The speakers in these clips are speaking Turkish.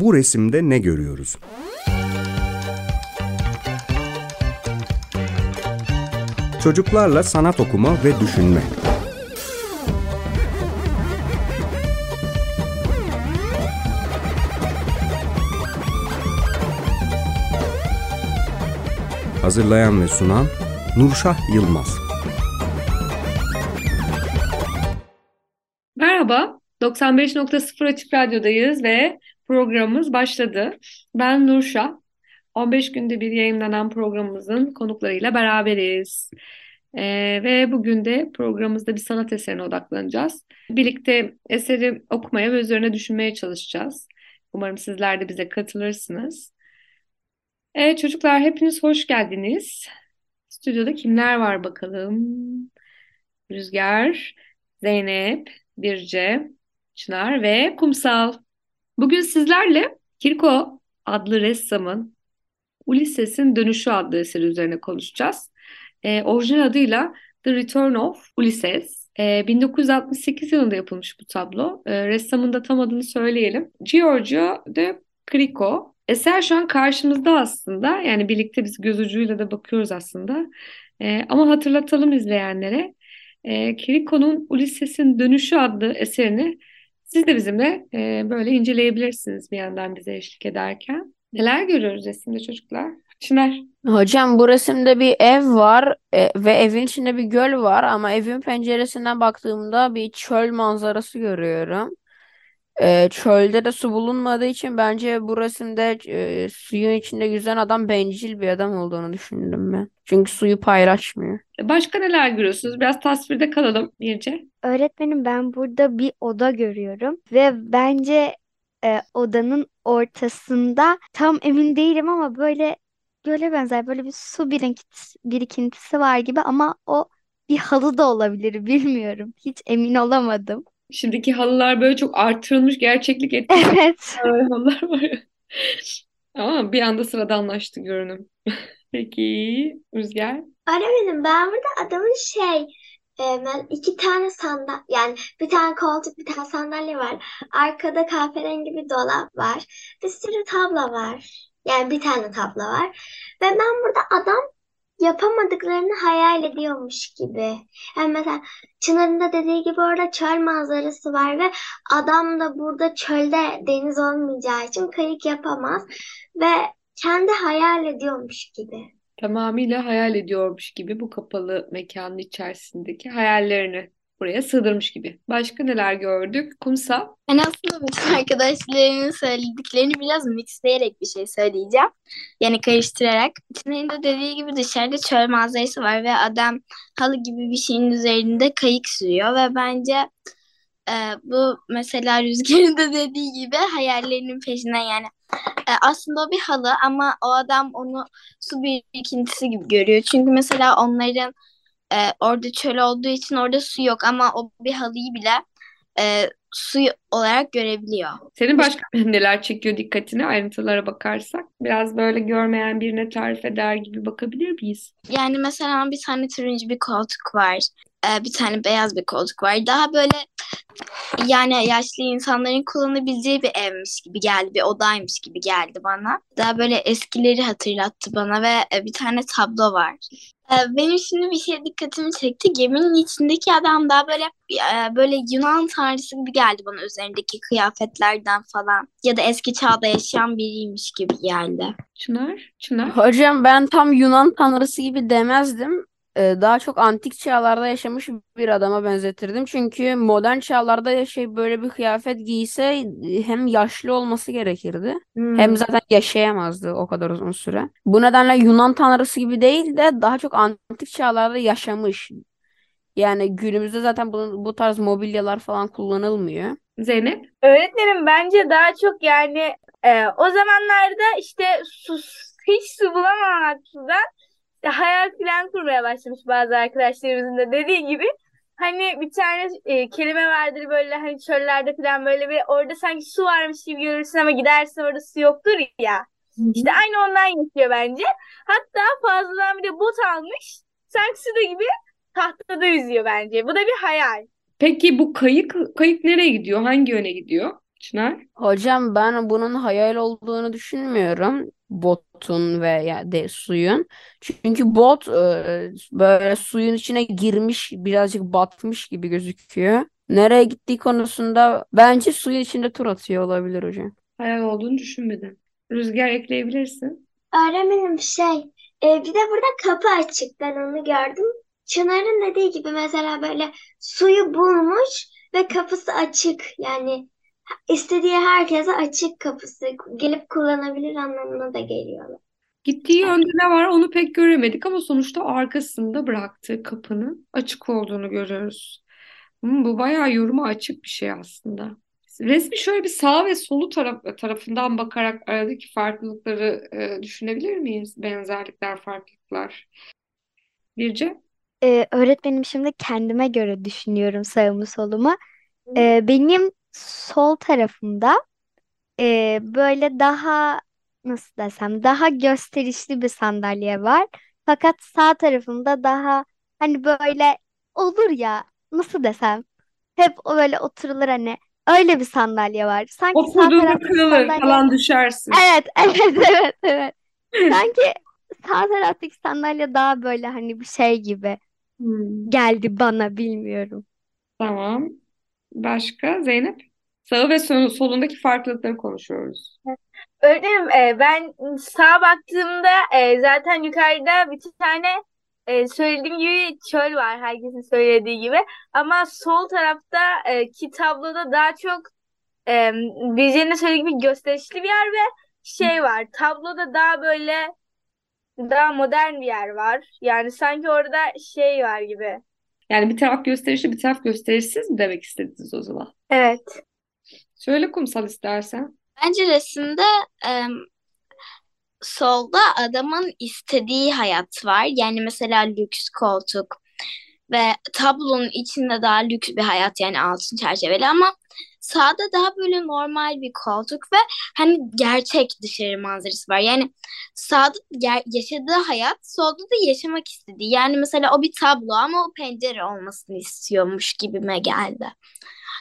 Bu resimde ne görüyoruz? Çocuklarla sanat okuma ve düşünme. Hazırlayan ve sunan Nurşah Yılmaz. Merhaba, 95.0 Açık Radyo'dayız ve programımız başladı. Ben Nurşah. 15 günde bir yayınlanan programımızın konuklarıyla beraberiz. Ee, ve bugün de programımızda bir sanat eserine odaklanacağız. Birlikte eseri okumaya ve üzerine düşünmeye çalışacağız. Umarım sizler de bize katılırsınız. Evet çocuklar hepiniz hoş geldiniz. Stüdyoda kimler var bakalım? Rüzgar, Zeynep, Birce, Çınar ve Kumsal. Bugün sizlerle Kirko adlı ressamın Ulysses'in Dönüşü adlı eseri üzerine konuşacağız. E, orijinal adıyla The Return of Ulysses. E, 1968 yılında yapılmış bu tablo. E, ressamın da tam adını söyleyelim. Giorgio de Crico. Eser şu an karşımızda aslında. Yani birlikte biz göz ucuyla da bakıyoruz aslında. Ama hatırlatalım izleyenlere. E, Crico'nun Ulysses'in Dönüşü adlı eserini siz de bizimle e, böyle inceleyebilirsiniz bir yandan bize eşlik ederken. Neler görüyoruz resimde çocuklar? Çınar. Hocam bu resimde bir ev var e, ve evin içinde bir göl var ama evin penceresinden baktığımda bir çöl manzarası görüyorum. E, çölde de su bulunmadığı için bence bu resimde e, suyun içinde yüzen adam bencil bir adam olduğunu düşündüm ben. Çünkü suyu paylaşmıyor. Başka neler görüyorsunuz? Biraz tasvirde kalalım Birce. Öğretmenim ben burada bir oda görüyorum ve bence e, odanın ortasında tam emin değilim ama böyle göle benzer böyle bir su birikintisi, birikintisi var gibi ama o bir halı da olabilir bilmiyorum. Hiç emin olamadım. Şimdiki halılar böyle çok artırılmış gerçeklik etkisi Evet. halılar var. ya. Ama bir anda sıradanlaştı görünüm. Peki Rüzgar. Öğretmenim ben burada adamın şey e, ben iki tane sandal yani bir tane koltuk bir tane sandalye var. Arkada kahverengi bir dolap var. Bir sürü tablo var. Yani bir tane tablo var. Ve ben burada adam yapamadıklarını hayal ediyormuş gibi. Yani mesela Çınar'ın da dediği gibi orada çöl manzarası var ve adam da burada çölde deniz olmayacağı için kayık yapamaz ve kendi hayal ediyormuş gibi. Tamamıyla hayal ediyormuş gibi bu kapalı mekanın içerisindeki hayallerini buraya sığdırmış gibi. Başka neler gördük? Kumsal. Ben aslında bütün arkadaşlarımın söylediklerini biraz mixleyerek bir şey söyleyeceğim. Yani karıştırarak. Çınar'ın da dediği gibi dışarıda çöl manzarası var ve adam halı gibi bir şeyin üzerinde kayık sürüyor ve bence e, bu mesela Rüzgar'ın da dediği gibi hayallerinin peşinden yani e, aslında o bir halı ama o adam onu su birikintisi gibi görüyor. Çünkü mesela onların e, orada çöl olduğu için orada su yok ama o bir halıyı bile e, su olarak görebiliyor. Senin başka neler çekiyor dikkatini ayrıntılara bakarsak? Biraz böyle görmeyen birine tarif eder gibi bakabilir miyiz? Yani mesela bir tane turuncu bir koltuk var. E, bir tane beyaz bir koltuk var. Daha böyle yani yaşlı insanların kullanabileceği bir evmiş gibi geldi. Bir odaymış gibi geldi bana. Daha böyle eskileri hatırlattı bana ve e, bir tane tablo var. E, Benim şimdi bir şey dikkatimi çekti. Geminin içindeki adam daha böyle e, böyle Yunan tanrısı gibi geldi bana üzerindeki kıyafetlerden falan. Ya da eski çağda yaşayan biriymiş gibi geldi. Çınar, Çınar. Hocam ben tam Yunan tanrısı gibi demezdim. Ee, daha çok antik çağlarda yaşamış bir adama benzetirdim. Çünkü modern çağlarda yaşayıp böyle bir kıyafet giyse e, hem yaşlı olması gerekirdi. Hem Hmm. zaten yaşayamazdı o kadar uzun süre. Bu nedenle Yunan tanrısı gibi değil de daha çok antik çağlarda yaşamış. Yani günümüzde zaten bu, bu tarz mobilyalar falan kullanılmıyor. Zeynep. Öğretmenim bence daha çok yani e, o zamanlarda işte su, hiç su bulamamaktan işte hayal plan kurmaya başlamış bazı arkadaşlarımızın da dediği gibi. Hani bir tane e, kelime vardır böyle hani çöllerde falan böyle bir orada sanki su varmış gibi görürsün ama gidersin orada su yoktur ya. İşte aynı ondan yaşıyor bence. Hatta fazladan bir de bot almış. Sanki suda gibi tahtada yüzüyor bence. Bu da bir hayal. Peki bu kayık kayık nereye gidiyor? Hangi yöne gidiyor? Çınar? Hocam ben bunun hayal olduğunu düşünmüyorum. Botun veya de suyun. Çünkü bot e, böyle suyun içine girmiş, birazcık batmış gibi gözüküyor. Nereye gittiği konusunda bence suyun içinde tur atıyor olabilir hocam. Hayal olduğunu düşünmedim. Rüzgar ekleyebilirsin. Öğretmenim şey, e, bir de burada kapı açık. Ben onu gördüm. Çınar'ın dediği gibi mesela böyle suyu bulmuş ve kapısı açık. Yani istediği herkese açık kapısı. Gelip kullanabilir anlamına da geliyor. Gittiği yönde ne var onu pek göremedik ama sonuçta arkasında bıraktığı kapının açık olduğunu görüyoruz. Hmm, bu bayağı yoruma açık bir şey aslında. Resmi şöyle bir sağ ve solu taraf, tarafından bakarak aradaki farklılıkları e, düşünebilir miyiz? Benzerlikler, farklılıklar. Birce? Ee, öğretmenim şimdi kendime göre düşünüyorum sağımı solumu. Ee, benim sol tarafımda e, böyle daha nasıl desem daha gösterişli bir sandalye var. Fakat sağ tarafımda daha hani böyle olur ya nasıl desem hep o böyle oturulur hani öyle bir sandalye var. Sanki sağ Oturduğunda taraftaki kırılır, sandalye falan düşersin. evet evet evet evet. Sanki sağ taraftaki sandalye daha böyle hani bir şey gibi Hmm, geldi bana bilmiyorum. tamam. Başka? Zeynep? Sağı ve sol- solundaki farklılıkları konuşuyoruz. Öğretmenim e, ben sağa baktığımda e, zaten yukarıda bir tane e, söylediğim gibi çöl var herkesin söylediği gibi. Ama sol tarafta e, ki tabloda daha çok e, Birce'nin söylediği gibi gösterişli bir yer ve şey var. Tabloda daha böyle daha modern bir yer var. Yani sanki orada şey var gibi. Yani bir taraf gösterişli, bir taraf gösterişsiz mi demek istediniz o zaman? Evet. Söyle kumsal istersen. Bence resimde em, solda adamın istediği hayat var. Yani mesela lüks koltuk ve tablonun içinde daha lüks bir hayat yani altın çerçeveli ama sağda daha böyle normal bir koltuk ve hani gerçek dışarı manzarası var. Yani sağda ger- yaşadığı hayat, solda da yaşamak istediği. Yani mesela o bir tablo ama o pencere olmasını istiyormuş gibime geldi.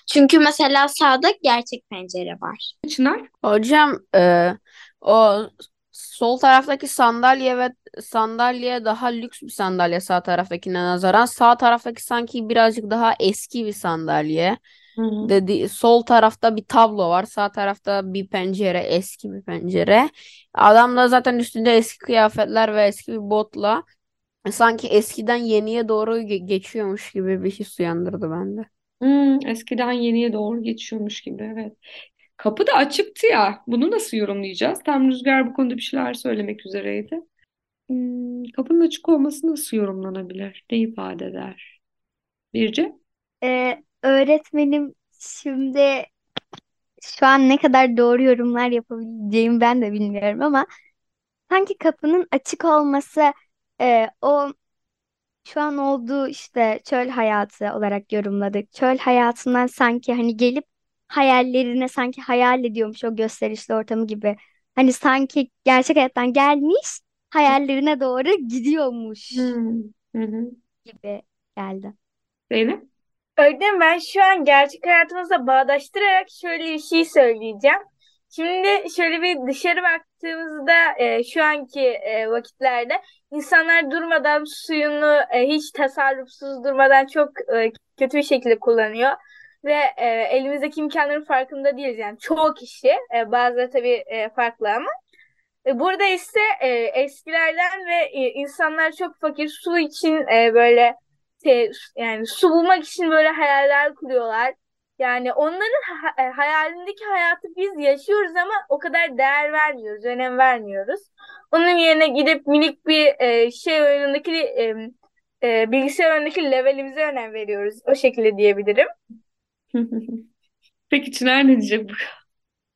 Çünkü mesela sağda gerçek pencere var. Çınar? Hocam e, o sol taraftaki sandalye ve sandalye daha lüks bir sandalye sağ taraftakine nazaran. Sağ taraftaki sanki birazcık daha eski bir sandalye. Dedi, sol tarafta bir tablo var. Sağ tarafta bir pencere, eski bir pencere. Adam da zaten üstünde eski kıyafetler ve eski bir botla sanki eskiden yeniye doğru ge- geçiyormuş gibi bir his uyandırdı bende. Hmm, eskiden yeniye doğru geçiyormuş gibi evet. Kapı da açıktı ya. Bunu nasıl yorumlayacağız? Tam Rüzgar bu konuda bir şeyler söylemek üzereydi. Hmm, kapının açık olması nasıl yorumlanabilir? Ne ifade eder? Birce? Ee, öğretmenim şimdi şu an ne kadar doğru yorumlar yapabileceğimi ben de bilmiyorum ama sanki kapının açık olması e, o şu an olduğu işte çöl hayatı olarak yorumladık. Çöl hayatından sanki hani gelip hayallerine sanki hayal ediyormuş o gösterişli ortamı gibi. Hani sanki gerçek hayattan gelmiş hayallerine doğru gidiyormuş Hmm, hı hı. gibi geldi. Zeynep? Öğretmenim ben şu an gerçek hayatımızla bağdaştırarak şöyle bir şey söyleyeceğim. Şimdi şöyle bir dışarı baktığımızda e, şu anki e, vakitlerde insanlar durmadan suyunu e, hiç tasarrufsuz durmadan çok e, kötü bir şekilde kullanıyor. Ve e, elimizdeki imkanların farkında değiliz yani çoğu kişi e, bazıları tabii e, farklı ama e, Burada ise e, eskilerden ve e, insanlar çok fakir su için e, böyle te- yani su bulmak için böyle hayaller kuruyorlar. Yani onların ha- e, hayalindeki hayatı biz yaşıyoruz ama o kadar değer vermiyoruz, önem vermiyoruz. Onun yerine gidip minik bir e, şey oyunundaki e, e, bilgisayar oyunundaki levelimize önem veriyoruz. O şekilde diyebilirim. Peki Çınar ne diyecek bu?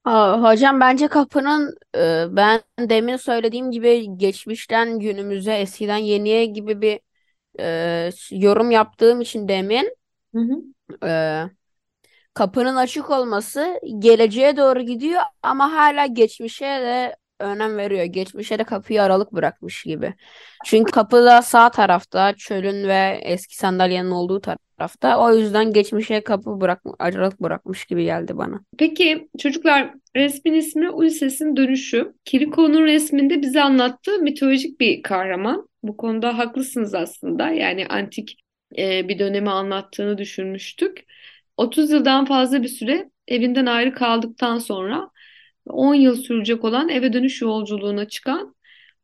Aa, hocam bence kapının e, ben demin söylediğim gibi geçmişten günümüze eskiden yeniye gibi bir e, yorum yaptığım için demin Hı hı. e, kapının açık olması geleceğe doğru gidiyor ama hala geçmişe de önem veriyor. Geçmişe de kapıyı aralık bırakmış gibi. Çünkü kapı da sağ tarafta, çölün ve eski sandalyenin olduğu tarafta. O yüzden geçmişe kapı bırak aralık bırakmış gibi geldi bana. Peki çocuklar resmin ismi Ulysses'in dönüşü. Kiriko'nun resminde bize anlattığı mitolojik bir kahraman. Bu konuda haklısınız aslında. Yani antik e, bir dönemi anlattığını düşünmüştük. 30 yıldan fazla bir süre evinden ayrı kaldıktan sonra 10 yıl sürecek olan eve dönüş yolculuğuna çıkan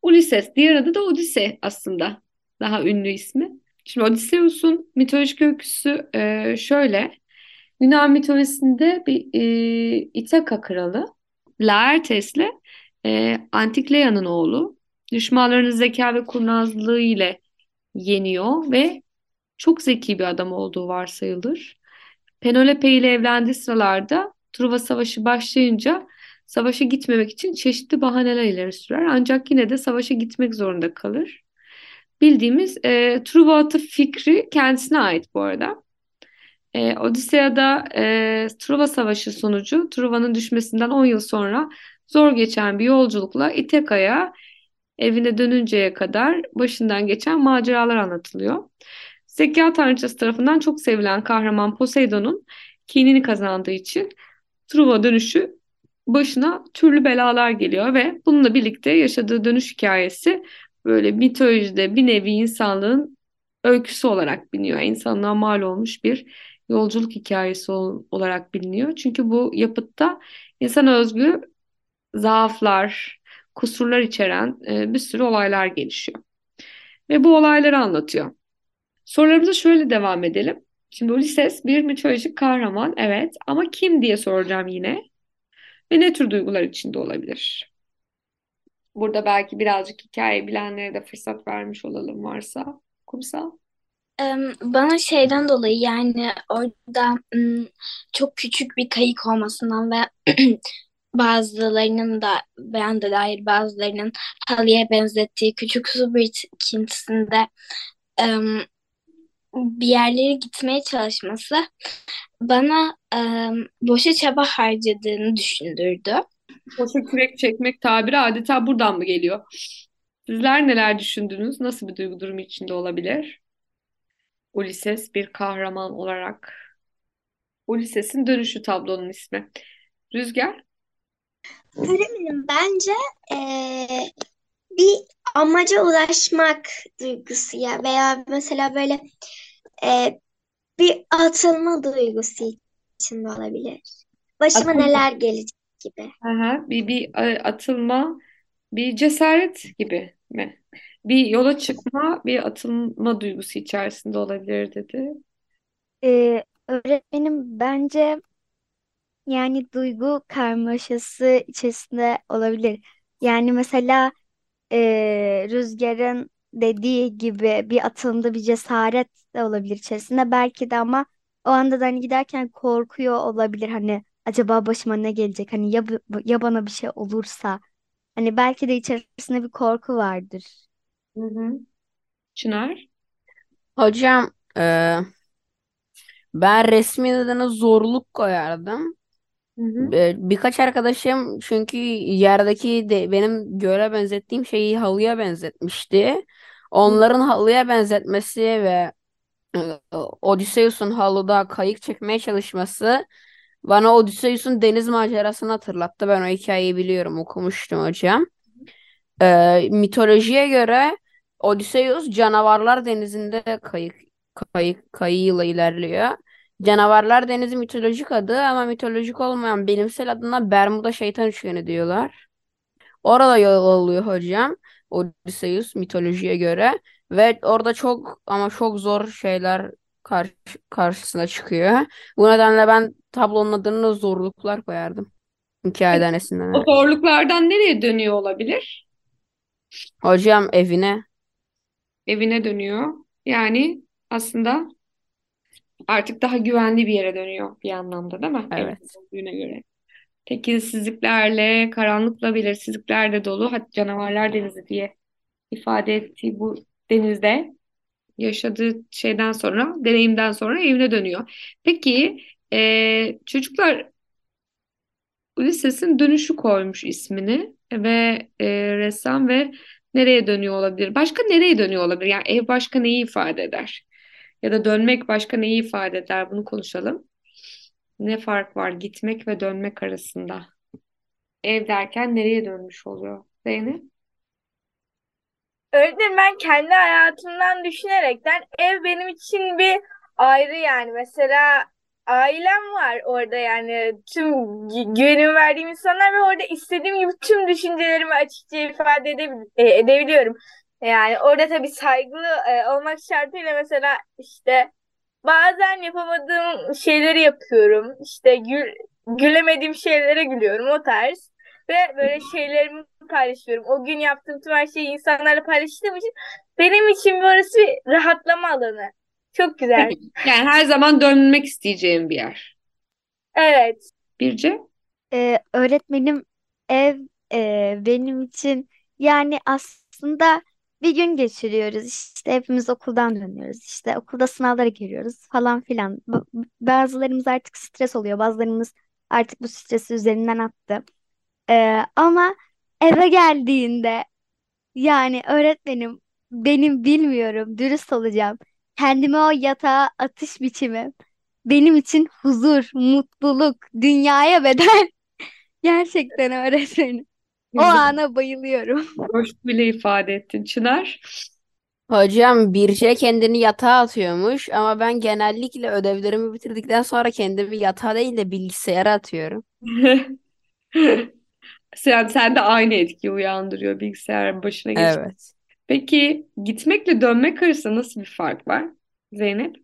Ulysses. Diğer adı da Odise aslında. Daha ünlü ismi. Şimdi Odysseus'un mitolojik öyküsü e, şöyle. Yunan mitolojisinde bir e, İthaka kralı Laertes'le e, Antikleia'nın oğlu düşmanlarının zeka ve kurnazlığı ile yeniyor ve çok zeki bir adam olduğu varsayılır. Penelope ile evlendiği sıralarda Truva Savaşı başlayınca savaşa gitmemek için çeşitli bahaneler ileri sürer. Ancak yine de savaşa gitmek zorunda kalır. Bildiğimiz e, Truva atı fikri kendisine ait bu arada. E, Odisea'da e, Truva Savaşı sonucu Truva'nın düşmesinden 10 yıl sonra zor geçen bir yolculukla İthaka'ya evine dönünceye kadar başından geçen maceralar anlatılıyor. Zeka tanrıçası tarafından çok sevilen kahraman Poseidon'un kinini kazandığı için Truva dönüşü başına türlü belalar geliyor ve bununla birlikte yaşadığı dönüş hikayesi böyle mitolojide bir nevi insanlığın öyküsü olarak biliniyor. İnsanlığa mal olmuş bir yolculuk hikayesi olarak biliniyor. Çünkü bu yapıtta insana özgü zaaflar, kusurlar içeren e, bir sürü olaylar gelişiyor. Ve bu olayları anlatıyor. Sorularımıza şöyle devam edelim. Şimdi Ulysses bir mitolojik kahraman, evet ama kim diye soracağım yine. Ve ne tür duygular içinde olabilir? Burada belki birazcık hikaye bilenlere de fırsat vermiş olalım varsa. Kumsal. Bana şeyden dolayı yani orada çok küçük bir kayık olmasından ve bazılarının da ben de dair bazılarının halıya benzettiği küçük su birikintisinde bir yerlere gitmeye çalışması bana boşa çaba harcadığını düşündürdü. Boşa kürek çekmek tabiri adeta buradan mı geliyor? Sizler neler düşündünüz? Nasıl bir duygu durumu içinde olabilir? Ulises bir kahraman olarak. Ulises'in dönüşü tablonun ismi. Rüzgar? Öğretmenim bence eee, bir amaca ulaşmak duygusu ya veya mesela böyle eee, bir atılma duygusu içinde olabilir. Başıma Atılma. neler gelecek gibi. Aha, bir, bir e, atılma, bir cesaret gibi mi? Bir yola çıkma, bir atılma duygusu içerisinde olabilir dedi. Ee, öğretmenim bence yani duygu karmaşası içerisinde olabilir. Yani mesela e, Rüzgar'ın dediği gibi bir atılımda bir cesaret de olabilir içerisinde. Belki de ama o anda da hani giderken korkuyor olabilir. Hani acaba başıma ne gelecek? Hani ya, ya bana bir şey olursa? Hani belki de içerisinde bir korku vardır. Hı hı. Çınar? Hocam e, ben resmin adına zorluk koyardım. Hı hı. Birkaç arkadaşım çünkü yerdeki de benim göle benzettiğim şeyi halıya benzetmişti. Onların halıya benzetmesi ve e, Odysseus'un halıda kayık çekmeye çalışması bana Odysseus'un deniz macerasını hatırlattı. Ben o hikayeyi biliyorum, okumuştum hocam. E, mitolojiye göre Odysseus canavarlar denizinde kayık kayık kayığıyla ilerliyor. Canavarlar Denizi mitolojik adı ama mitolojik olmayan bilimsel adına Bermuda Şeytan Üçgeni diyorlar. Orada yol alıyor hocam. Odysseus mitolojiye göre ve orada çok ama çok zor şeyler karşı, karşısına çıkıyor. Bu nedenle ben tablonun adını zorluklar koyardım. Hikayeden O esinlenerek. zorluklardan nereye dönüyor olabilir? Hocam evine. Evine dönüyor. Yani aslında artık daha güvenli bir yere dönüyor bir anlamda değil mi? Evet. olduğuna göre. Tekinsizliklerle, karanlıkla, belirsizliklerle dolu hatta canavarlar denizi diye ifade ettiği bu denizde yaşadığı şeyden sonra, deneyimden sonra evine dönüyor. Peki e, çocuklar Ulysses'in dönüşü koymuş ismini ve e, ressam ve nereye dönüyor olabilir? Başka nereye dönüyor olabilir? Yani ev başka neyi ifade eder? Ya da dönmek başka neyi ifade eder? Bunu konuşalım. Ne fark var gitmek ve dönmek arasında? Ev derken nereye dönmüş oluyor? Zeynep? Öğretmenim ben kendi hayatımdan düşünerekten ev benim için bir ayrı yani. Mesela ailem var orada yani tüm gü- güvenimi verdiğim insanlar ve orada istediğim gibi tüm düşüncelerimi açıkça ifade edebil- e, edebiliyorum. Yani orada tabii saygılı e, olmak şartıyla mesela işte bazen yapamadığım şeyleri yapıyorum. İşte gül, gülemediğim şeylere gülüyorum o tarz. Ve böyle şeylerimi paylaşıyorum. O gün yaptığım tüm her şeyi insanlarla paylaştığım için benim için burası bir rahatlama alanı. Çok güzel. Yani her zaman dönmek isteyeceğim bir yer. Evet. Birce? Ee, öğretmenim ev e, benim için yani aslında bir gün geçiriyoruz işte hepimiz okuldan dönüyoruz işte okulda sınavlara giriyoruz falan filan. Bazılarımız artık stres oluyor bazılarımız artık bu stresi üzerinden attı. Ee, ama eve geldiğinde yani öğretmenim benim bilmiyorum dürüst olacağım. Kendime o yatağa atış biçimi benim için huzur mutluluk dünyaya bedel. Gerçekten öğretmenim. O ana bayılıyorum. Hoş bile ifade ettin. Çınar? Hocam Birce kendini yatağa atıyormuş ama ben genellikle ödevlerimi bitirdikten sonra kendimi yatağa değil de bilgisayara atıyorum. Sen, sen de aynı etkiyi uyandırıyor bilgisayar başına geç. Evet. Peki gitmekle dönmek arasında nasıl bir fark var? Zeynep?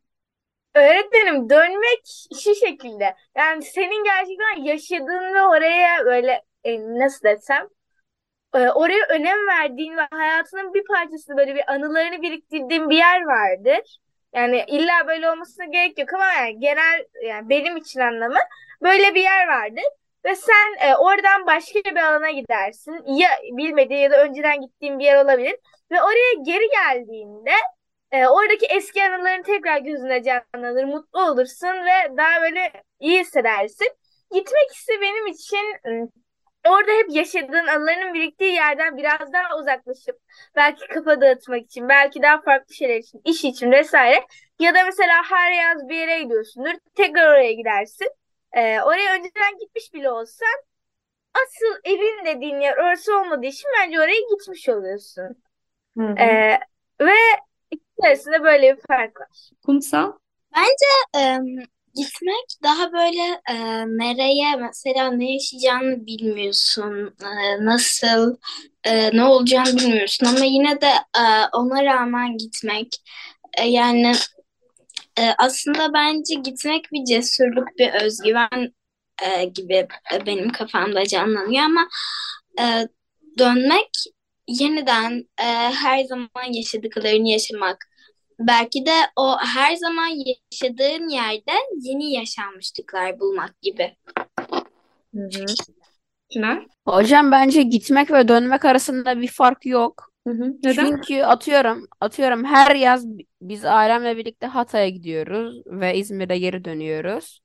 Öğretmenim dönmek şu şekilde. Yani senin gerçekten yaşadığın ve oraya böyle e, nasıl desem e, oraya önem verdiğin ve hayatının bir parçası böyle bir anılarını biriktirdiğin bir yer vardır. Yani illa böyle olmasına gerek yok ama yani genel yani benim için anlamı böyle bir yer vardır. Ve sen e, oradan başka bir alana gidersin. Ya bilmediğin ya da önceden gittiğin bir yer olabilir. Ve oraya geri geldiğinde e, oradaki eski anıların tekrar gözüne canlanır, mutlu olursun ve daha böyle iyi hissedersin. Gitmek ise benim için orada hep yaşadığın anılarının biriktiği yerden biraz daha uzaklaşıp belki kafa dağıtmak için, belki daha farklı şeyler için, iş için vesaire ya da mesela her yaz bir yere gidiyorsundur, tekrar oraya gidersin. E, oraya önceden gitmiş bile olsan asıl evin dediğin yer orası olmadığı için bence oraya gitmiş oluyorsun. Hı hı. E, ve ikisi arasında böyle bir fark var. Kumsal? Em, gitmek daha böyle e, nereye mesela ne yaşayacağını bilmiyorsun, e, nasıl e, ne olacağını bilmiyorsun ama yine de e, ona rağmen gitmek e, yani e, aslında bence gitmek bir cesurluk, bir özgüven e, gibi e, benim kafamda canlanıyor ama e, dönmek yeniden e, her zaman yaşadıklarını yaşamak. Belki de o her zaman yaşadığın yerde yeni yaşanmışlıklar bulmak gibi. Hı hı. Hocam bence gitmek ve dönmek arasında bir fark yok. Hı hı. Neden? Çünkü atıyorum, atıyorum her yaz bi- biz ailemle birlikte Hatay'a gidiyoruz ve İzmir'e geri dönüyoruz.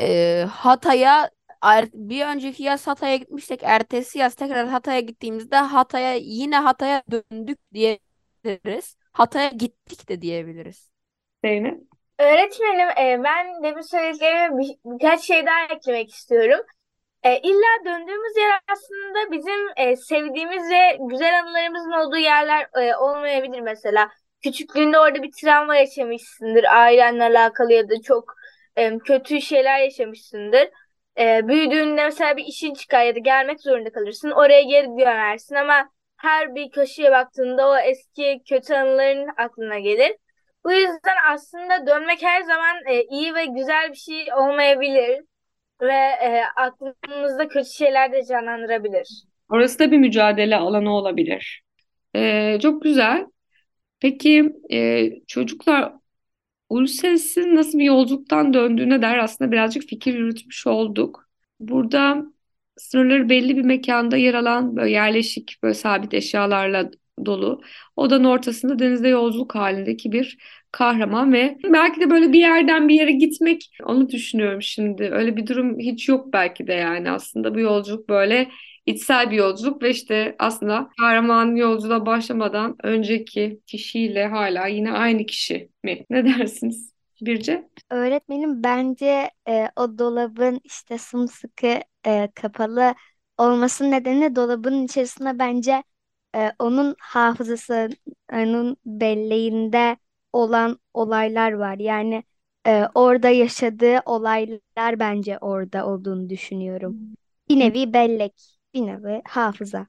Ee, Hatay'a er- bir önceki yaz Hatay'a gitmiştik. Ertesi yaz tekrar Hatay'a gittiğimizde Hatay'a yine Hatay'a döndük diyebiliriz. Hatay'a gittik de diyebiliriz. Zeynep? Öğretmenim, e, ben demin söylediklerime bir, birkaç şey daha eklemek istiyorum. E, illa döndüğümüz yer aslında bizim e, sevdiğimiz ve güzel anılarımızın olduğu yerler e, olmayabilir mesela. Küçüklüğünde orada bir travma yaşamışsındır, ailenle alakalı ya da çok e, kötü şeyler yaşamışsındır. E, büyüdüğünde mesela bir işin çıkar ya da gelmek zorunda kalırsın. Oraya geri dönersin ama her bir köşeye baktığında o eski kötü anıların aklına gelir. Bu yüzden aslında dönmek her zaman e, iyi ve güzel bir şey olmayabilir ve e, aklımızda kötü şeyler de canlandırabilir. Orası da bir mücadele alanı olabilir. Ee, çok güzel. Peki e, çocuklar Uluslararası nasıl bir yolculuktan döndüğüne dair aslında birazcık fikir yürütmüş olduk. Burada sınırları belli bir mekanda yer alan böyle yerleşik böyle sabit eşyalarla dolu odanın ortasında denizde yolculuk halindeki bir kahraman ve belki de böyle bir yerden bir yere gitmek onu düşünüyorum şimdi. Öyle bir durum hiç yok belki de yani aslında bu yolculuk böyle içsel bir yolculuk ve işte aslında kahraman yolculuğa başlamadan önceki kişiyle hala yine aynı kişi mi? Ne dersiniz Birce? Öğretmenim bence e, o dolabın işte sımsıkı e, kapalı olmasının nedeni dolabın içerisinde bence e, onun hafızasının belleğinde olan olaylar var. Yani e, orada yaşadığı olaylar bence orada olduğunu düşünüyorum. Bir nevi bellek, bir nevi hafıza.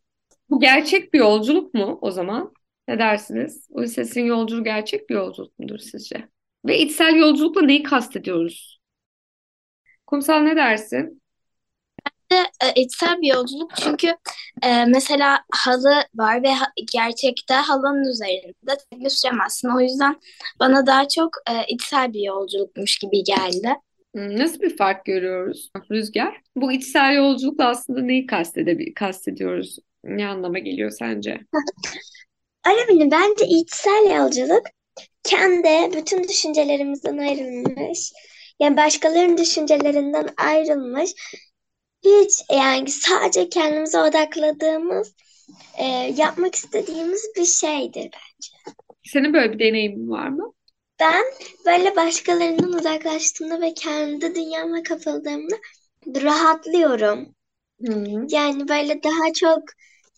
Bu gerçek bir yolculuk mu o zaman? Ne dersiniz? Ulises'in yolculuğu gerçek bir yolculuk mudur sizce? Ve içsel yolculukla neyi kastediyoruz? Kumsal ne dersin? E, içsel bir yolculuk çünkü e, mesela halı var ve ha- gerçekte halının üzerinde tekne süremezsin. O yüzden bana daha çok e, içsel bir yolculukmuş gibi geldi. Hmm, Nasıl bir fark görüyoruz Rüzgar? Bu içsel yolculukla aslında neyi kastede kastediyoruz? Ne anlama geliyor sence? Öyle bence içsel yolculuk kendi bütün düşüncelerimizden ayrılmış. Yani başkalarının düşüncelerinden ayrılmış. Hiç yani sadece kendimize odakladığımız, e, yapmak istediğimiz bir şeydir bence. Senin böyle bir deneyimin var mı? Ben böyle başkalarından uzaklaştığımda ve kendi dünyama kapıldığımda rahatlıyorum. Hı hı. Yani böyle daha çok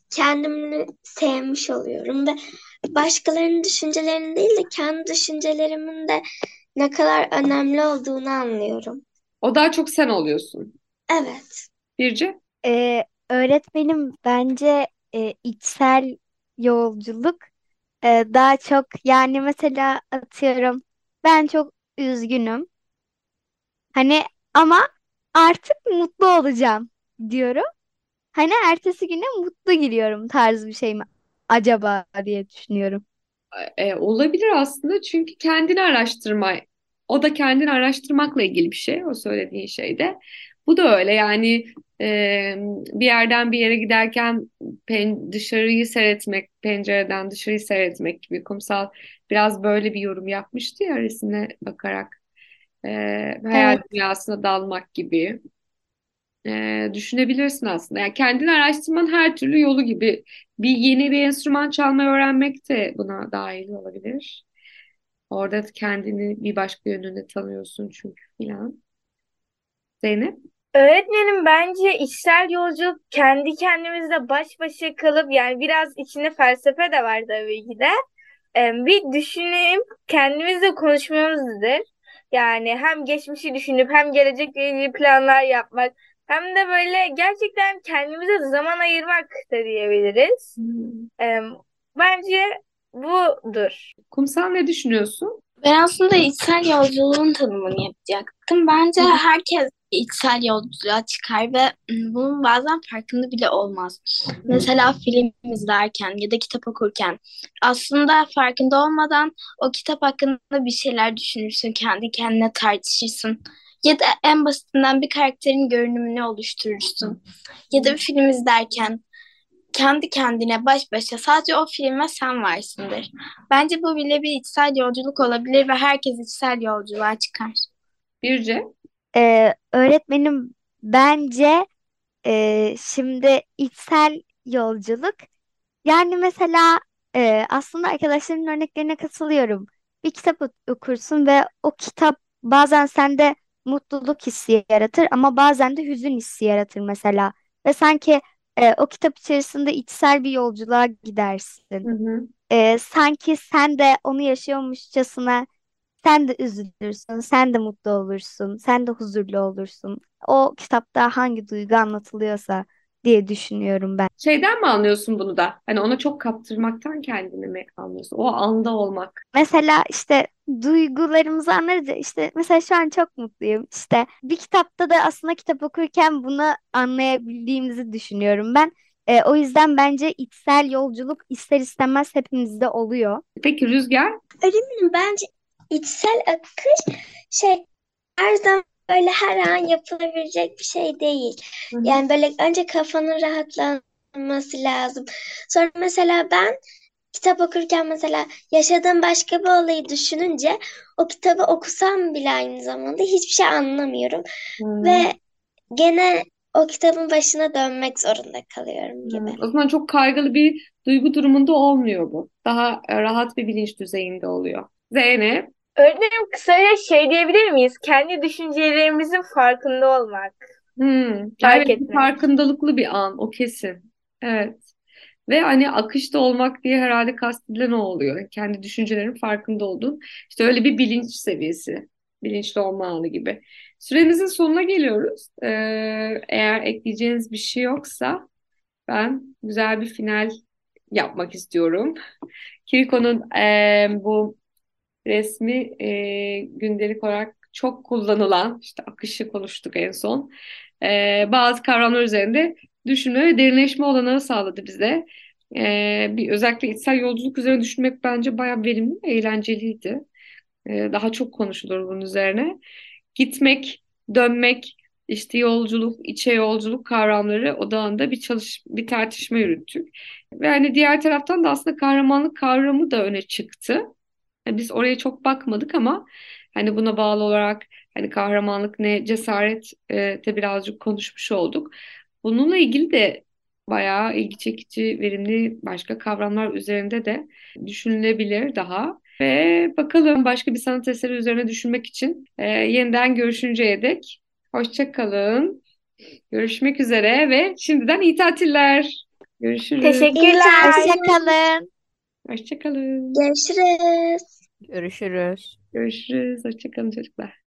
kendimi sevmiş oluyorum ve başkalarının düşüncelerini değil de kendi düşüncelerimin de ne kadar önemli olduğunu anlıyorum. O daha çok sen oluyorsun. Evet. Birce? E, öğretmenim bence e, içsel yolculuk e, daha çok yani mesela atıyorum ben çok üzgünüm. Hani ama artık mutlu olacağım diyorum. Hani ertesi güne mutlu giriyorum tarzı bir şey mi acaba diye düşünüyorum. E, olabilir aslında çünkü kendini araştırma, o da kendini araştırmakla ilgili bir şey, o söylediğin şey de. Bu da öyle yani e, bir yerden bir yere giderken pen, dışarıyı seyretmek, pencereden dışarıyı seyretmek gibi kumsal biraz böyle bir yorum yapmıştı ya resmine bakarak. E, hayal Evet. dünyasına dalmak gibi. e, düşünebilirsin aslında. Yani kendini araştırmanın her türlü yolu gibi. Bir yeni bir enstrüman çalmayı öğrenmek de buna dahil olabilir. Orada kendini bir başka yönünde tanıyorsun çünkü filan. Zeynep? Öğretmenim bence içsel yolculuk kendi kendimizle baş başa kalıp yani biraz içinde felsefe de var tabii ki de. Ee, Bir düşünüp kendimizle konuşmamızdır. Yani hem geçmişi düşünüp hem gelecekle ilgili planlar yapmak hem de böyle gerçekten kendimize zaman ayırmak da diyebiliriz. Ee, Bence budur. Kumsal ne düşünüyorsun? Ben aslında içsel yolculuğun tanımını yapacaktım. Bence herkes içsel yolculuğa çıkar ve bunun bazen farkında bile olmaz. Mesela film izlerken ya da kitap okurken aslında farkında olmadan o kitap hakkında bir şeyler düşünürsün, kendi kendine tartışırsın. Ya da en basitinden bir karakterin görünümünü oluşturursun. Ya da bir film izlerken kendi kendine baş başa sadece o filme sen varsındır. Bence bu bile bir içsel yolculuk olabilir ve herkes içsel yolculuğa çıkar. Birce? Ee, öğretmenim bence e, şimdi içsel yolculuk yani mesela e, aslında arkadaşlarımın örneklerine katılıyorum. Bir kitap ok- okursun ve o kitap bazen sende mutluluk hissi yaratır ama bazen de hüzün hissi yaratır mesela. Ve sanki e, o kitap içerisinde içsel bir yolculuğa gidersin. Hı hı. E, sanki sen de onu yaşıyormuşçasına sen de üzülürsün, sen de mutlu olursun, sen de huzurlu olursun. O kitapta hangi duygu anlatılıyorsa diye düşünüyorum ben. Şeyden mi anlıyorsun bunu da? Hani ona çok kaptırmaktan kendini mi anlıyorsun? O anda olmak. Mesela işte duygularımızı anlarız ya işte mesela şu an çok mutluyum. İşte bir kitapta da aslında kitap okurken bunu anlayabildiğimizi düşünüyorum ben. E, o yüzden bence içsel yolculuk ister istemez hepimizde oluyor. Peki Rüzgar? Öğretmenim bence içsel akış şey her zaman böyle her an yapılabilecek bir şey değil. Hı hı. Yani böyle önce kafanın rahatlanması lazım. Sonra mesela ben kitap okurken mesela yaşadığım başka bir olayı düşününce o kitabı okusam bile aynı zamanda hiçbir şey anlamıyorum Hmm. ve gene o kitabın başına dönmek zorunda kalıyorum gibi. O zaman çok kaygılı bir duygu durumunda olmuyor bu. Daha e, rahat bir bilinç düzeyinde oluyor. Zeynep. Öğretmenim kısaca şey diyebilir miyiz? Kendi düşüncelerimizin farkında olmak. Hmm, Fark evet, etmek. farkındalıklı bir an, o kesin. Evet. Ve hani akışta olmak diye herhalde kastedilen o oluyor. Kendi düşüncelerin farkında olduğun. İşte öyle bir bilinç seviyesi. Bilinçli olma anı gibi. Süremizin sonuna geliyoruz. Ee, eğer ekleyeceğiniz bir şey yoksa ben güzel bir final yapmak istiyorum. Kiriko'nun eee, bu resmi eee, gündelik olarak çok kullanılan, işte akışı konuştuk en son, Eee, bazı kavramlar üzerinde düşünme ve derinleşme olanağı sağladı bize. Eee, bir özellikle içsel yolculuk üzerine düşünmek bence bayağı verimli ve eğlenceliydi. Eee, daha çok konuşulur bunun üzerine. Gitmek, dönmek, işte yolculuk, içe yolculuk kavramları odağında bir çalış, bir tartışma yürüttük. Ve hani diğer taraftan da aslında kahramanlık kavramı da öne çıktı. Yani biz oraya çok bakmadık ama hani buna bağlı olarak hani kahramanlık ne, cesaret e, de birazcık konuşmuş olduk. Bununla ilgili de bayağı ilgi çekici, verimli başka kavramlar üzerinde de düşünülebilir daha. Ve bakalım başka bir sanat eseri üzerine düşünmek için e, yeniden görüşünceye dek hoşça kalın. Görüşmek üzere ve şimdiden iyi tatiller. Görüşürüz. Teşekkürler. Hoşçakalın. Hoşça kalın. Görüşürüz. Görüşürüz. Görüşürüz. Hoşça kalın çocuklar.